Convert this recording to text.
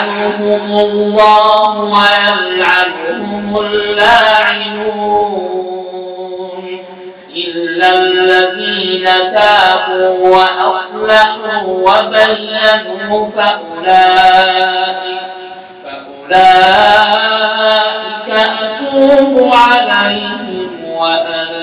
يلعنهم الله ويلعنهم اللاعنون إلا الذين تابوا وأصلحوا وبينوا فأولئك فأولئك أتوب عليهم وأنا